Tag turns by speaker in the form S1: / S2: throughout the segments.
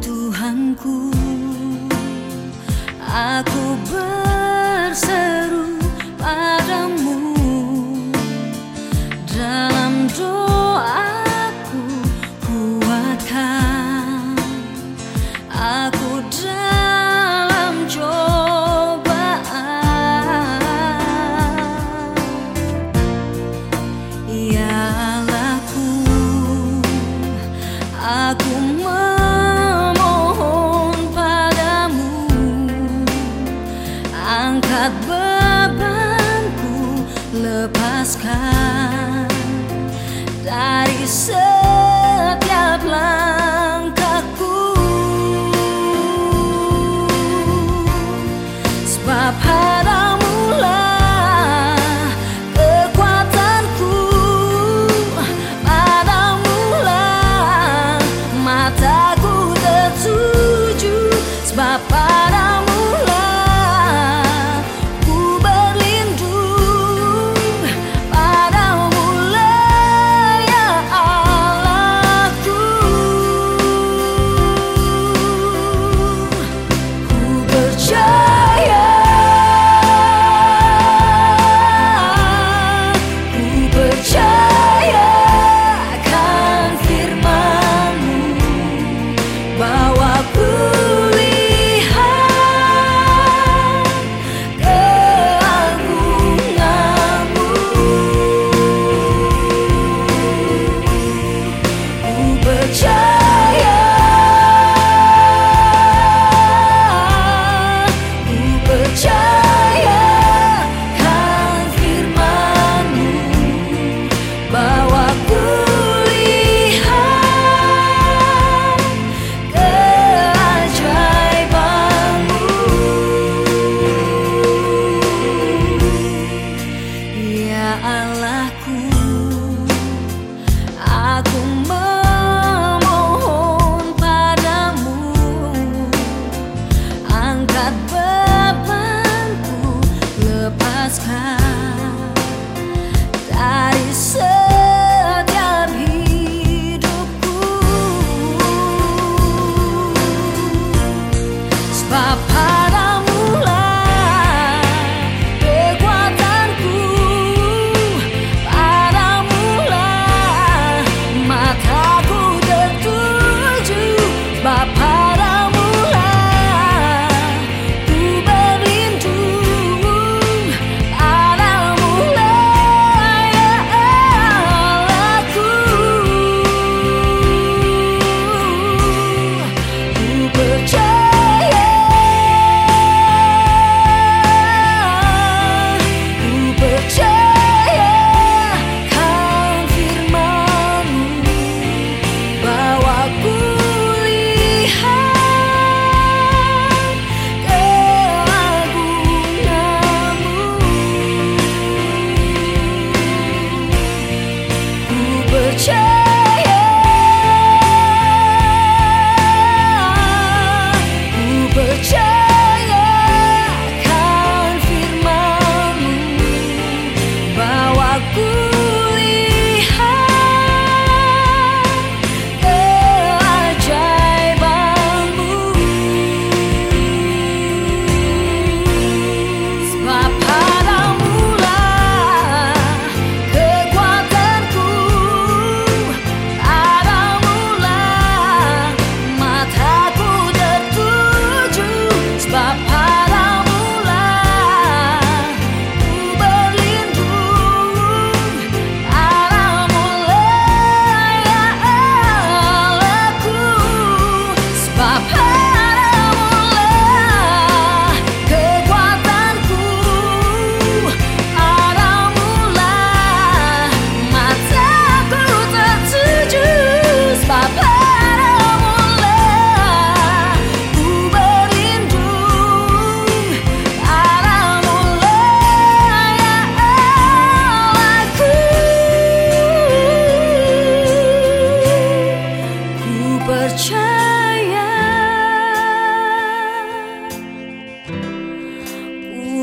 S1: Tuhanku Aku berseru padamu. Dalam doaku kuatkan Aku dalam cobaan. Ya Allahku Aku lepaskan dari setiap langkah.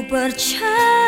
S1: percaya.